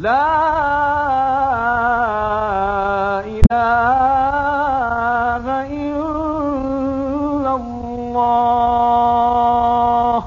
love.